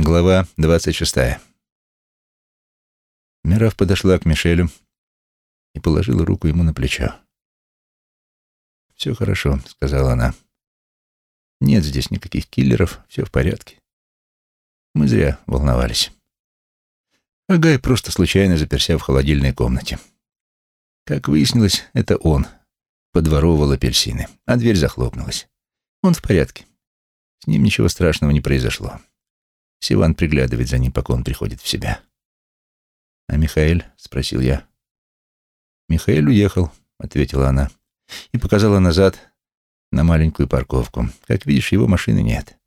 Глава двадцать шестая. Мирав подошла к Мишелю и положила руку ему на плечо. «Все хорошо», — сказала она. «Нет здесь никаких киллеров, все в порядке. Мы зря волновались». Агай просто случайно заперся в холодильной комнате. Как выяснилось, это он подворовывал апельсины, а дверь захлопнулась. Он в порядке. С ним ничего страшного не произошло. Сиван приглядывает за ним, пока он приходит в себя. «А Михаэль?» — спросил я. «Михаэль уехал», — ответила она, и показала назад на маленькую парковку. Как видишь, его машины нет.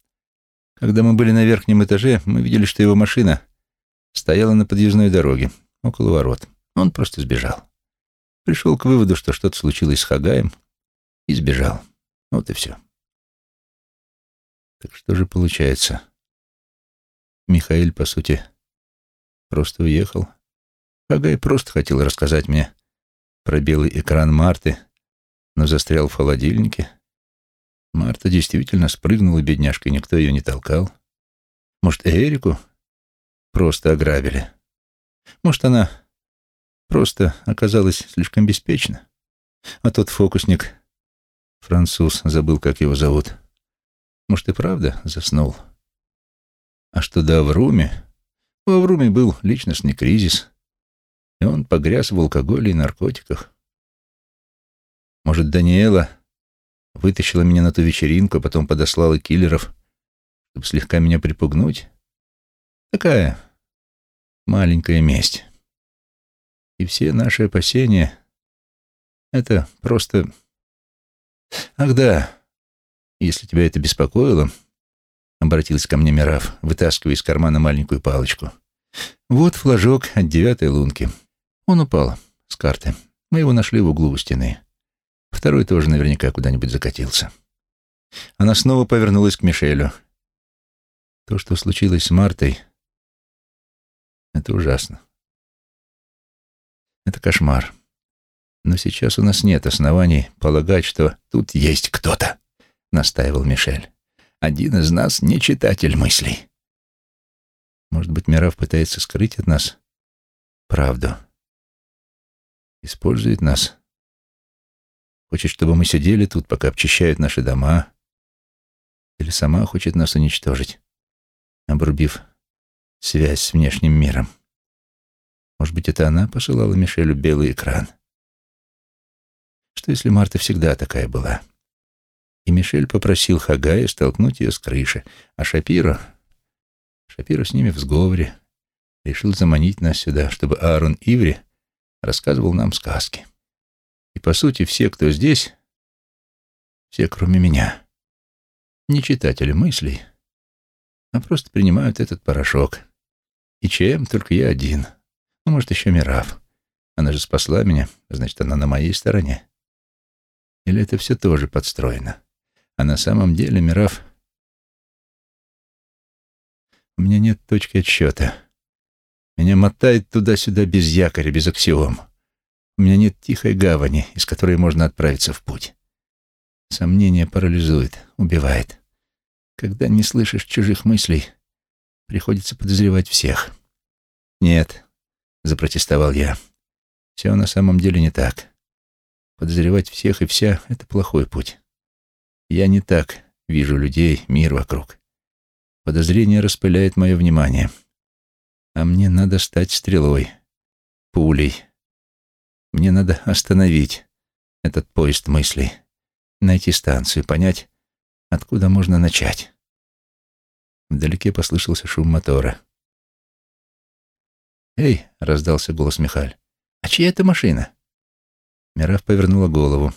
Когда мы были на верхнем этаже, мы видели, что его машина стояла на подъездной дороге, около ворот. Он просто сбежал. Пришел к выводу, что что-то случилось с Хагаем, и сбежал. Вот и все. Так что же получается? Михаил, по сути, просто уехал. Хагай просто хотел рассказать мне про белый экран Марты, но застрял в холодильнике. Марта действительно спрыгнула, бедняжка, никто ее не толкал. Может, Эрику просто ограбили? Может, она просто оказалась слишком беспечна? А тот фокусник, француз, забыл, как его зовут, может, и правда заснул? — а что до Авруми? У Авруми был личностный кризис, и он погряз в алкоголе и наркотиках. Может, Даниэла вытащила меня на ту вечеринку, а потом подослала киллеров, чтобы слегка меня припугнуть? Такая маленькая месть. И все наши опасения — это просто... Ах да, если тебя это беспокоило, обратилась ко мне Мираф, вытаскивая из кармана маленькую палочку. Вот флажок от девятой лунки. Он упал с карты. Мы его нашли в углу у стены. Второй тоже наверняка куда-нибудь закатился. Она снова повернулась к Мишелю. То, что случилось с Мартой, это ужасно. Это кошмар. Но сейчас у нас нет оснований полагать, что тут есть кто-то, настаивал Мишель. Один из нас не читатель мыслей. Может быть, Мирав пытается скрыть от нас правду. Использует нас. Хочет, чтобы мы сидели тут, пока обчищают наши дома. Или сама хочет нас уничтожить, обрубив связь с внешним миром. Может быть, это она посылала Мишелю белый экран? Что если Марта всегда такая была? И Мишель попросил Хагая столкнуть ее с крыши, а Шапиро... Шапиро с ними в сговоре. Решил заманить нас сюда, чтобы Аарон Иври рассказывал нам сказки. И, по сути, все, кто здесь, все, кроме меня, не читатели мыслей, а просто принимают этот порошок. И чем только я один. Ну, может, еще Мирав. Она же спасла меня, значит, она на моей стороне. Или это все тоже подстроено? А на самом деле, Мираф, у меня нет точки отсчета. Меня мотает туда-сюда без якоря, без аксиом. У меня нет тихой гавани, из которой можно отправиться в путь. Сомнение парализует, убивает. Когда не слышишь чужих мыслей, приходится подозревать всех. «Нет», — запротестовал я, — «все на самом деле не так. Подозревать всех и вся — это плохой путь. Я не так вижу людей, мир вокруг. Подозрение распыляет мое внимание. А мне надо стать стрелой, пулей. Мне надо остановить этот поезд мыслей, найти станцию, понять, откуда можно начать. Вдалеке послышался шум мотора. «Эй!» — раздался голос Михаль. «А чья это машина?» Мираф повернула голову.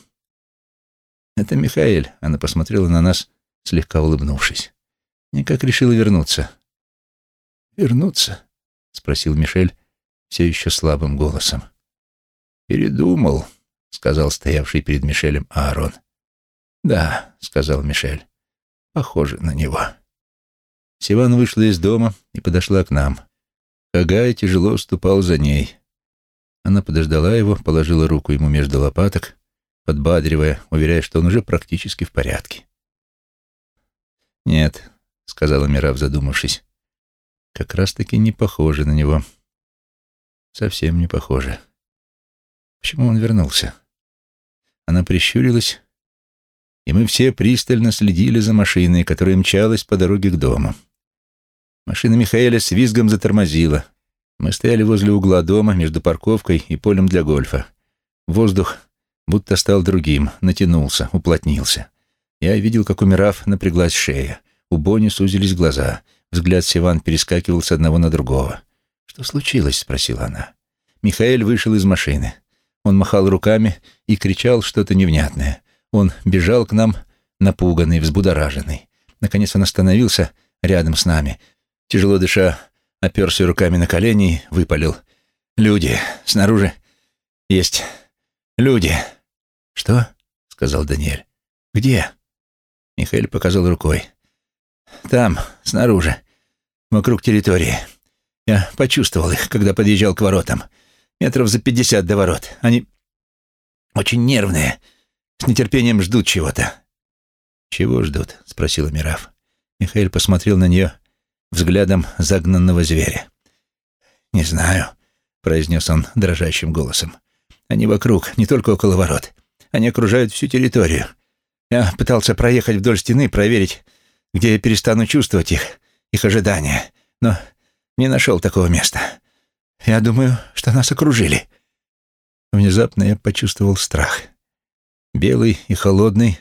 «Это Михаэль», — она посмотрела на нас, слегка улыбнувшись. «Никак решила вернуться». «Вернуться?» — спросил Мишель все еще слабым голосом. «Передумал», — сказал стоявший перед Мишелем Аарон. «Да», — сказал Мишель, — «похоже на него». Сиван вышла из дома и подошла к нам. Хагай тяжело ступал за ней. Она подождала его, положила руку ему между лопаток подбадривая, уверяя, что он уже практически в порядке. «Нет», — сказала Мирав, задумавшись, Как раз-таки не похоже на него. Совсем не похоже. Почему он вернулся? Она прищурилась, и мы все пристально следили за машиной, которая мчалась по дороге к дому. Машина Михаэля с визгом затормозила. Мы стояли возле угла дома между парковкой и полем для гольфа. Воздух будто стал другим, натянулся, уплотнился. Я видел, как, умирав, напряглась шея. У Бонни сузились глаза. Взгляд Сиван перескакивал с одного на другого. «Что случилось?» — спросила она. Михаэль вышел из машины. Он махал руками и кричал что-то невнятное. Он бежал к нам, напуганный, взбудораженный. Наконец он остановился рядом с нами. Тяжело дыша, оперся руками на колени выпалил. «Люди! Снаружи есть люди!» «Что?» — сказал Даниэль. «Где?» Михаил показал рукой. «Там, снаружи, вокруг территории. Я почувствовал их, когда подъезжал к воротам. Метров за пятьдесят до ворот. Они очень нервные, с нетерпением ждут чего-то». «Чего ждут?» — спросила Мираф. Михаил посмотрел на нее взглядом загнанного зверя. «Не знаю», — произнес он дрожащим голосом. «Они вокруг, не только около ворот. Они окружают всю территорию. Я пытался проехать вдоль стены, проверить, где я перестану чувствовать их, их ожидания, но не нашел такого места. Я думаю, что нас окружили». Внезапно я почувствовал страх. Белый и холодный,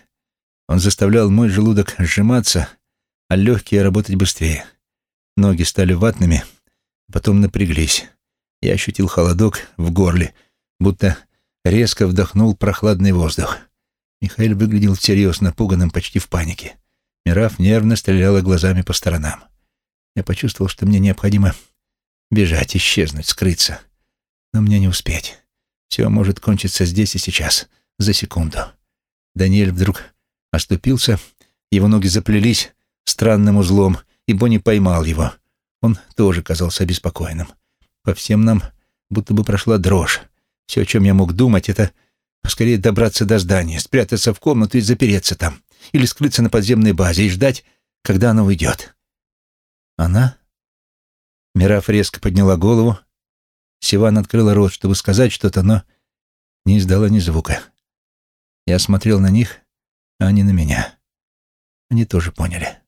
он заставлял мой желудок сжиматься, а легкие работать быстрее. Ноги стали ватными, потом напряглись. Я ощутил холодок в горле, будто резко вдохнул прохладный воздух. Михаил выглядел всерьез напуганным, почти в панике. Мираф нервно стреляла глазами по сторонам. Я почувствовал, что мне необходимо бежать, исчезнуть, скрыться. Но мне не успеть. Все может кончиться здесь и сейчас, за секунду. Даниэль вдруг оступился, его ноги заплелись странным узлом, и Бонни поймал его. Он тоже казался обеспокоенным. По всем нам будто бы прошла дрожь. Все, о чем я мог думать, это поскорее добраться до здания, спрятаться в комнату и запереться там. Или скрыться на подземной базе и ждать, когда она уйдет. Она? Мираф резко подняла голову. Сиван открыла рот, чтобы сказать что-то, но не издала ни звука. Я смотрел на них, а они на меня. Они тоже поняли.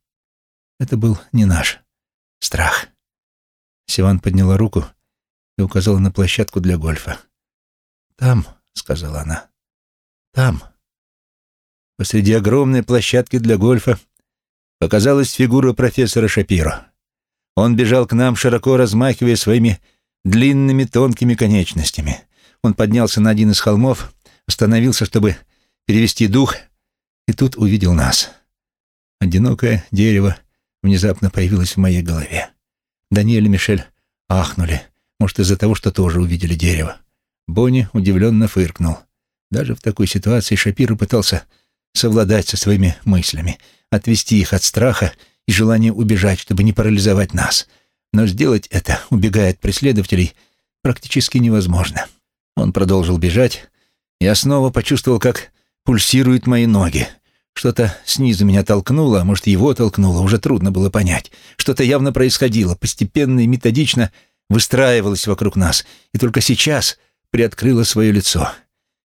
Это был не наш страх. Сиван подняла руку и указала на площадку для гольфа. «Там», — сказала она, — «там». Посреди огромной площадки для гольфа показалась фигура профессора Шапиро. Он бежал к нам, широко размахивая своими длинными тонкими конечностями. Он поднялся на один из холмов, остановился, чтобы перевести дух, и тут увидел нас. Одинокое дерево внезапно появилось в моей голове. Даниэль и Мишель ахнули, может, из-за того, что тоже увидели дерево. Бонни удивленно фыркнул. Даже в такой ситуации Шапира пытался совладать со своими мыслями, отвести их от страха и желания убежать, чтобы не парализовать нас. Но сделать это, убегая от преследователей, практически невозможно. Он продолжил бежать. Я снова почувствовал, как пульсируют мои ноги. Что-то снизу меня толкнуло, а может, его толкнуло, уже трудно было понять. Что-то явно происходило, постепенно и методично выстраивалось вокруг нас, и только сейчас приоткрыло свое лицо.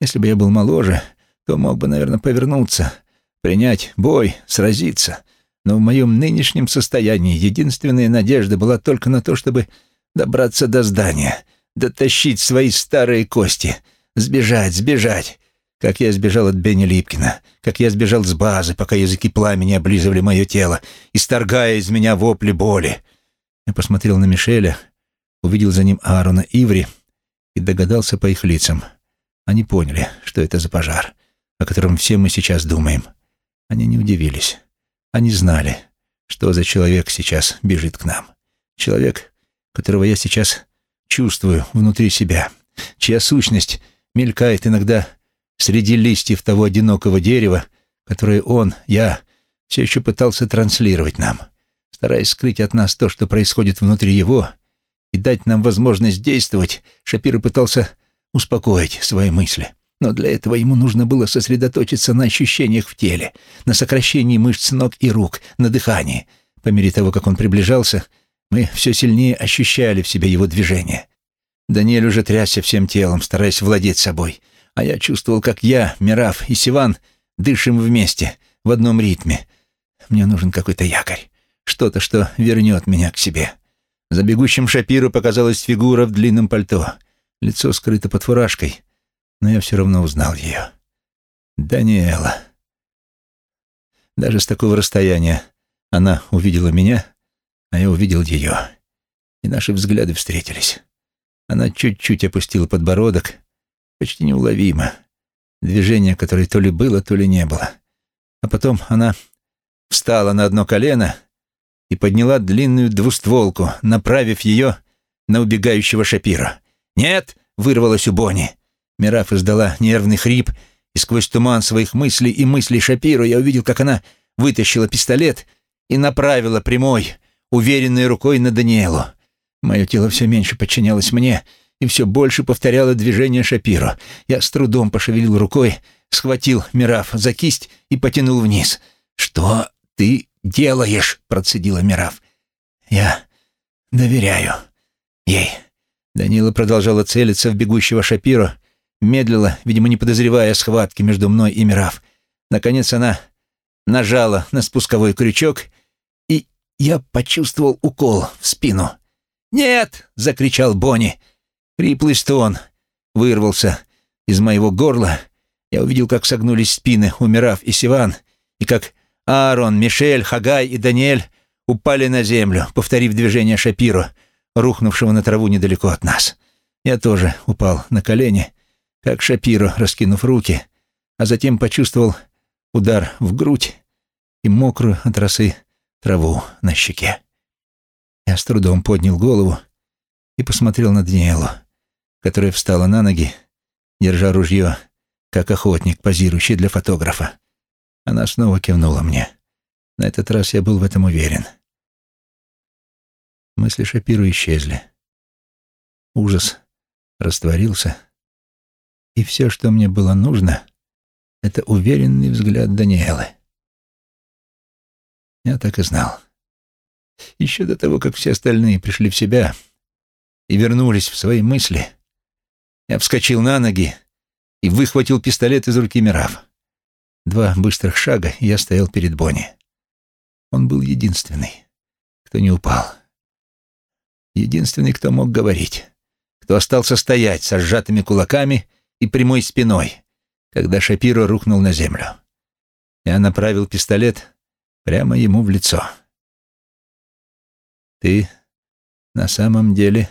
Если бы я был моложе, то мог бы, наверное, повернуться, принять бой, сразиться. Но в моем нынешнем состоянии единственная надежда была только на то, чтобы добраться до здания, дотащить свои старые кости, сбежать, сбежать, как я сбежал от Бенни Липкина, как я сбежал с базы, пока языки пламени облизывали мое тело, исторгая из меня вопли боли. Я посмотрел на Мишеля, увидел за ним Аарона Иври и догадался по их лицам. Они поняли, что это за пожар, о котором все мы сейчас думаем. Они не удивились. Они знали, что за человек сейчас бежит к нам. Человек, которого я сейчас чувствую внутри себя, чья сущность мелькает иногда среди листьев того одинокого дерева, которое он, я, все еще пытался транслировать нам, стараясь скрыть от нас то, что происходит внутри его, и дать нам возможность действовать, Шапира пытался успокоить свои мысли. Но для этого ему нужно было сосредоточиться на ощущениях в теле, на сокращении мышц ног и рук, на дыхании. По мере того, как он приближался, Мы все сильнее ощущали в себе его движение. Даниэль уже трясся всем телом, стараясь владеть собой, а я чувствовал, как я, Мираф и Сиван дышим вместе, в одном ритме. Мне нужен какой-то якорь, что-то, что вернет меня к себе. За бегущим Шапиру показалась фигура в длинном пальто. Лицо скрыто под фуражкой, но я все равно узнал ее. Даниэла. Даже с такого расстояния она увидела меня, а я увидел ее. И наши взгляды встретились. Она чуть-чуть опустила подбородок, почти неуловимо. Движение, которое то ли было, то ли не было. А потом она встала на одно колено и подняла длинную двустволку, направив ее на убегающего Шапира. «Нет!» — вырвалось у Бонни. Мираф издала нервный хрип, и сквозь туман своих мыслей и мыслей Шапира я увидел, как она вытащила пистолет и направила прямой, уверенной рукой на Даниэлу. Мое тело все меньше подчинялось мне и все больше повторяло движение Шапиро. Я с трудом пошевелил рукой, схватил Мираф за кисть и потянул вниз. «Что ты делаешь?» — процедила Мираф. «Я доверяю ей». Данила продолжала целиться в бегущего Шапиро, медлила, видимо, не подозревая схватки между мной и Мираф. Наконец она нажала на спусковой крючок, и я почувствовал укол в спину. «Нет!» — закричал Бонни. Хриплый стон вырвался из моего горла. Я увидел, как согнулись спины у Мирав и Сиван, и как Аарон, Мишель, Хагай и Даниэль упали на землю, повторив движение Шапиру, рухнувшего на траву недалеко от нас. Я тоже упал на колени, как Шапиро, раскинув руки, а затем почувствовал удар в грудь и мокрую от росы траву на щеке. Я с трудом поднял голову и посмотрел на Даниэлу, которая встала на ноги, держа ружье, как охотник, позирующий для фотографа. Она снова кивнула мне. На этот раз я был в этом уверен. Мысли Шапиру исчезли. Ужас растворился, и все, что мне было нужно, это уверенный взгляд Даниэлы. Я так и знал. Еще до того, как все остальные пришли в себя и вернулись в свои мысли, я вскочил на ноги и выхватил пистолет из руки Мирав. Два быстрых шага, и я стоял перед Бонни. Он был единственный, кто не упал. Единственный, кто мог говорить, кто остался стоять со сжатыми кулаками и прямой спиной, когда Шапиро рухнул на землю. Я направил пистолет прямо ему в лицо. «Ты на самом деле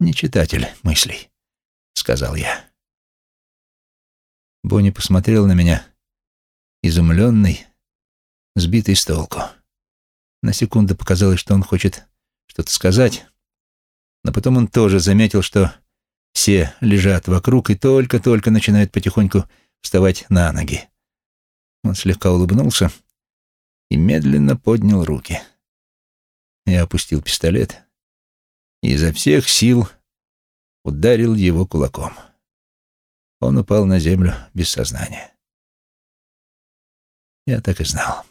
не читатель мыслей», — сказал я. Бонни посмотрел на меня, изумленный, сбитый с толку. На секунду показалось, что он хочет что-то сказать, но потом он тоже заметил, что все лежат вокруг и только-только начинают потихоньку вставать на ноги. Он слегка улыбнулся и медленно поднял руки. Я опустил пистолет и изо всех сил ударил его кулаком. Он упал на землю без сознания. Я так и знал.